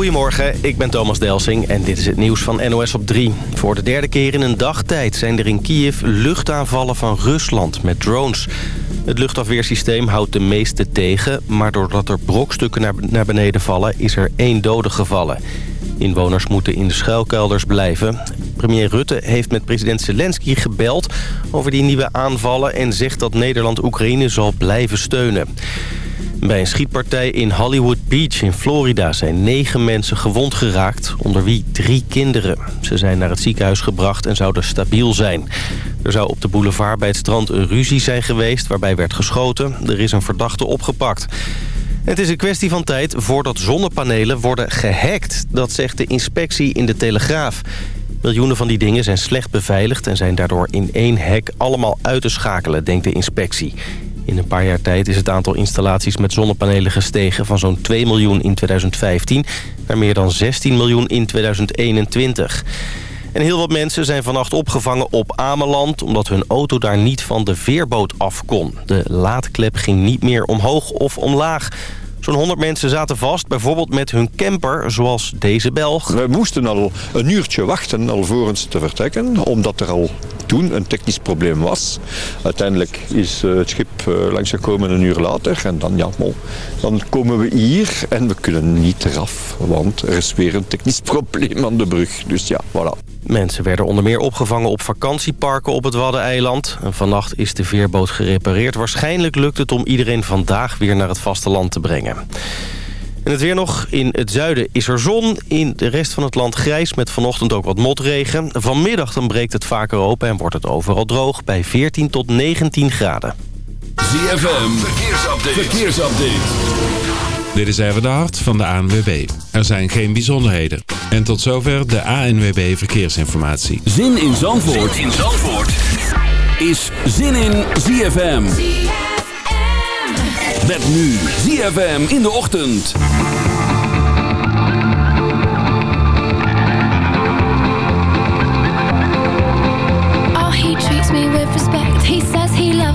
Goedemorgen, ik ben Thomas Delsing en dit is het nieuws van NOS op 3. Voor de derde keer in een dagtijd zijn er in Kiev luchtaanvallen van Rusland met drones. Het luchtafweersysteem houdt de meeste tegen... maar doordat er brokstukken naar beneden vallen is er één dode gevallen. Inwoners moeten in de schuilkelders blijven. Premier Rutte heeft met president Zelensky gebeld over die nieuwe aanvallen... en zegt dat Nederland Oekraïne zal blijven steunen. Bij een schietpartij in Hollywood Beach in Florida zijn negen mensen gewond geraakt, onder wie drie kinderen. Ze zijn naar het ziekenhuis gebracht en zouden stabiel zijn. Er zou op de boulevard bij het strand een ruzie zijn geweest waarbij werd geschoten. Er is een verdachte opgepakt. Het is een kwestie van tijd voordat zonnepanelen worden gehackt. Dat zegt de inspectie in de Telegraaf. Miljoenen van die dingen zijn slecht beveiligd en zijn daardoor in één hek allemaal uit te schakelen, denkt de inspectie. In een paar jaar tijd is het aantal installaties met zonnepanelen gestegen... van zo'n 2 miljoen in 2015 naar meer dan 16 miljoen in 2021. En heel wat mensen zijn vannacht opgevangen op Ameland... omdat hun auto daar niet van de veerboot af kon. De laadklep ging niet meer omhoog of omlaag... Zo'n 100 mensen zaten vast, bijvoorbeeld met hun camper, zoals deze Belg. We moesten al een uurtje wachten alvorens te vertrekken, omdat er al toen een technisch probleem was. Uiteindelijk is eh, het schip eh, langsgekomen een uur later en dan, ja, dan komen we hier en we kunnen niet eraf, want er is weer een technisch probleem aan de brug. Dus ja, voilà. Mensen werden onder meer opgevangen op vakantieparken op het Waddeneiland. En vannacht is de veerboot gerepareerd. Waarschijnlijk lukt het om iedereen vandaag weer naar het vasteland te brengen. En het weer nog. In het zuiden is er zon. In de rest van het land grijs met vanochtend ook wat motregen. Vanmiddag dan breekt het vaker open en wordt het overal droog bij 14 tot 19 graden. ZFM, verkeersupdate. verkeersupdate. Dit is even de hart van de ANWB. Er zijn geen bijzonderheden. En tot zover de ANWB verkeersinformatie. Zin in Zandvoort, zin in Zandvoort. is Zin in ZFM. ZFM. Met nu ZFM in de ochtend.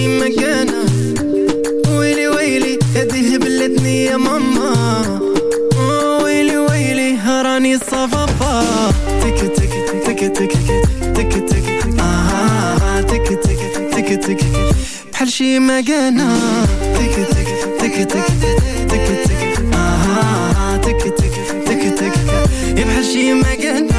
في مكانه ويلي ويلي هذه هبلتني يا ماما ويلي ويلي راني صفافة تك تك تك تك تك تك آه تك تك تك تك بحال شي مكانة تك تك تك تك تك تك تك تك تك تك تك تك بحال شي مكانة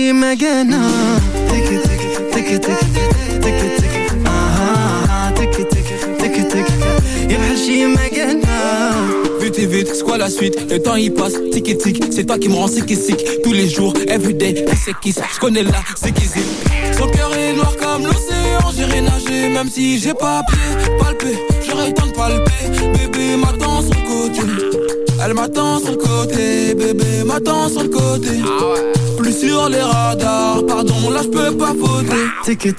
Ah, Vite et vite, c'est quoi la suite Le temps il passe, tic et C'est toi qui me rends sick sick Tous les jours, everyday, c'est qui Je connais la, c'est qui Son cœur est noir comme l'océan J'irai nager même si j'ai pas pied Palpé, j'aurais le temps de palper Bébé m'attend sur le côté Elle m'attend sur le côté Bébé m'attend sur le côté ah ouais sur les radars Pardon là je peux pas voter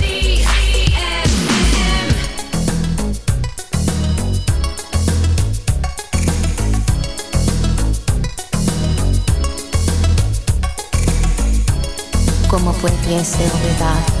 ia ser olvidado.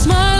smile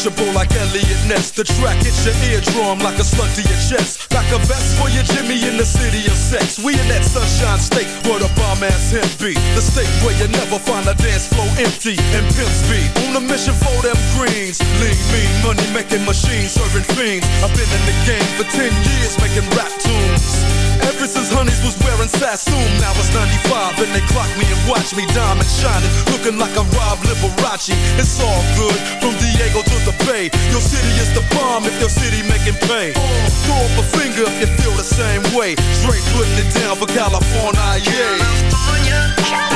unimpeachable like Elliot Ness. The track hits your eardrum like a slug to your chest. Like a vest for your Jimmy in the city of sex. We in that sunshine state where the bomb ass hemp be. The state where you never find a dance floor empty and pimp speed. On a mission for them greens. Lean, mean, money making machines serving fiends. I've been in the game for 10 years making rap tunes. Ever since honeys was wearing Sassoon Now it's 95 and they clock me and watch me Diamond shining, looking like a Rob Liberace It's all good, from Diego to the the bay. Your city is the bomb if your city making pay. Throw up a finger if you feel the same way. Straight putting it down for California, yeah. California.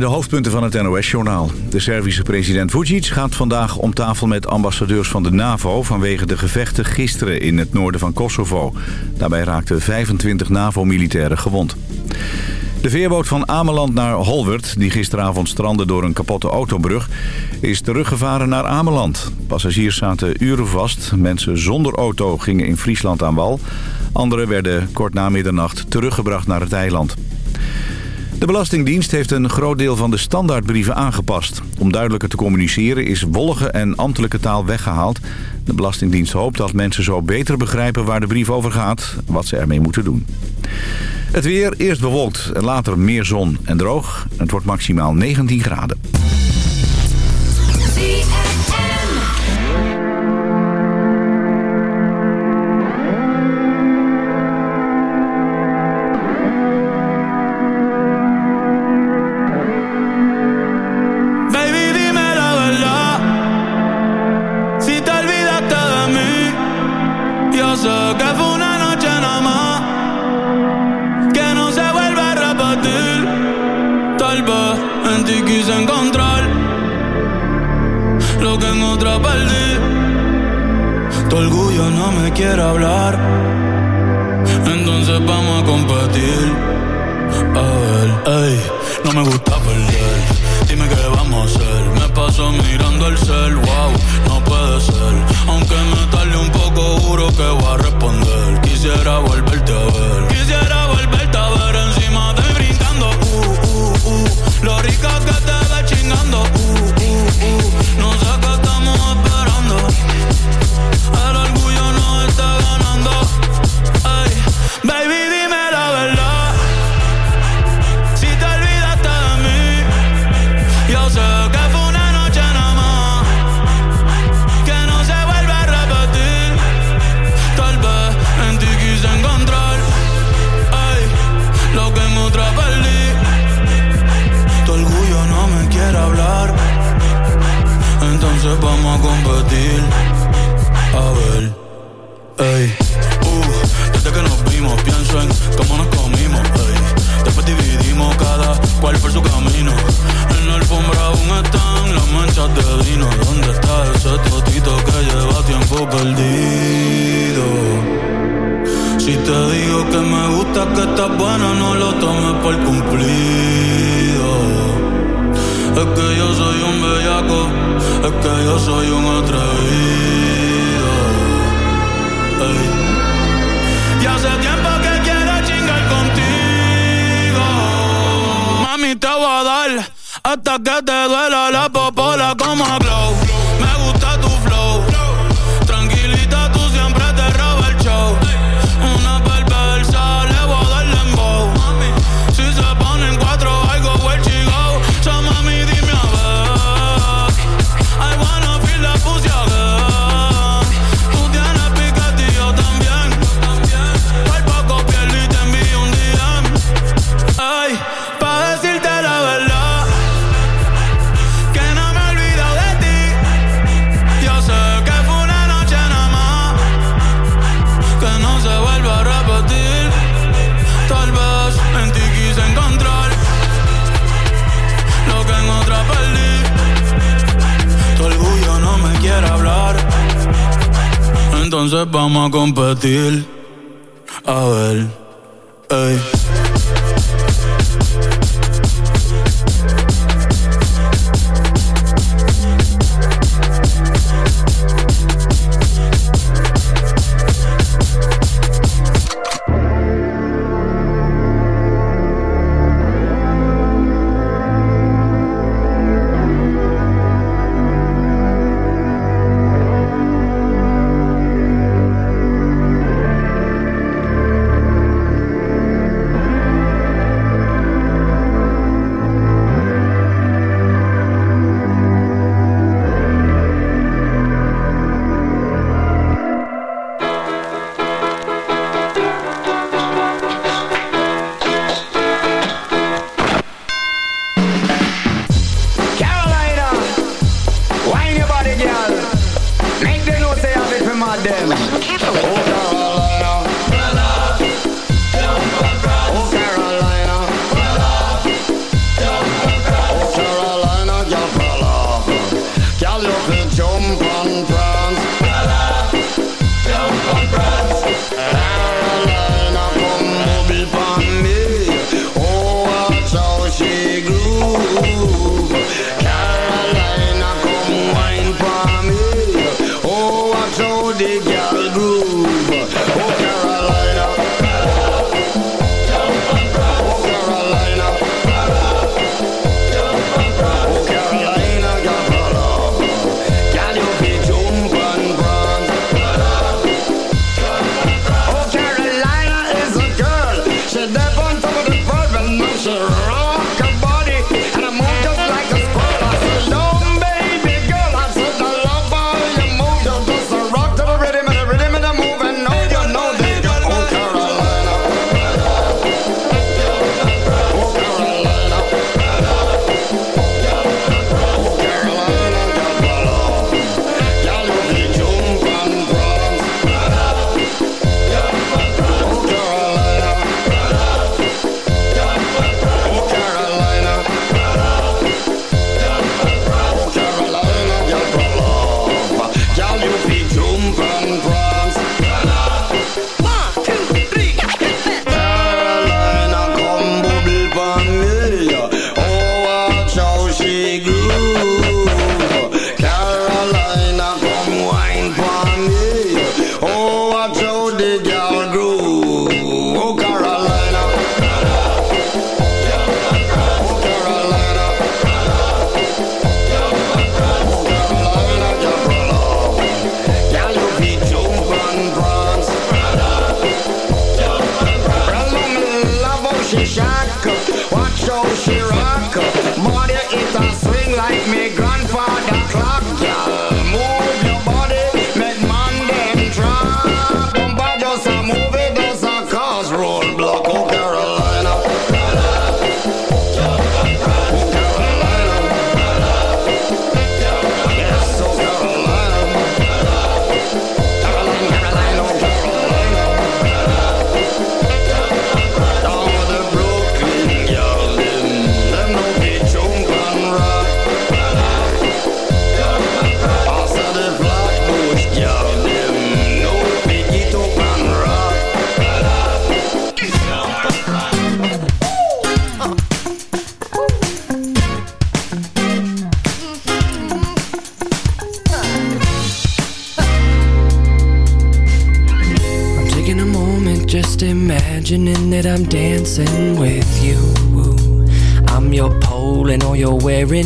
de hoofdpunten van het NOS-journaal. De Servische president Vucic gaat vandaag om tafel met ambassadeurs van de NAVO... vanwege de gevechten gisteren in het noorden van Kosovo. Daarbij raakten 25 NAVO-militairen gewond. De veerboot van Ameland naar Holwert, die gisteravond strandde door een kapotte autobrug... is teruggevaren naar Ameland. Passagiers zaten uren vast. Mensen zonder auto gingen in Friesland aan wal. Anderen werden kort na middernacht teruggebracht naar het eiland. De Belastingdienst heeft een groot deel van de standaardbrieven aangepast. Om duidelijker te communiceren is wollige en ambtelijke taal weggehaald. De Belastingdienst hoopt dat mensen zo beter begrijpen waar de brief over gaat... wat ze ermee moeten doen. Het weer eerst bewolkt, en later meer zon en droog. Het wordt maximaal 19 graden. Como cómo nos comimos, Después dividimos cada cual por su camino. En la alfombra aún están las manchas de vino. ¿Dónde está ese totito que lleva tiempo perdido? Si te digo que me gusta, que estás buena, no lo tomes por cumplido. Es que yo soy un bellaco, es que yo soy un atrevido. Y hace tiempo que hasta que te duela la popola como glow. vamos a competir. A ver, ey.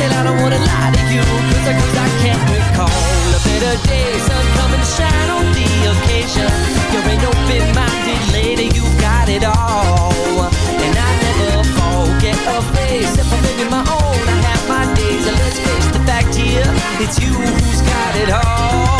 And I don't wanna lie to you Cause I, cause I can't recall A better day Sun come and shine on the occasion You're an open-minded lady You got it all And I never forget a face If I'm living my own I have my days And let's face the fact here It's you who's got it all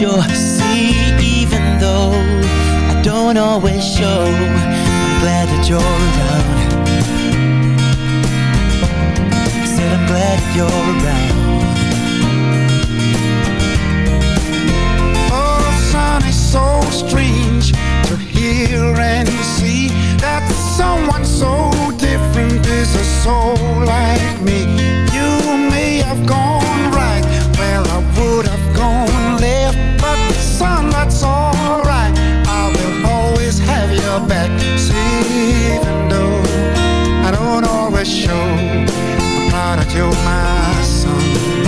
your even though I don't always show I'm proud of you, my son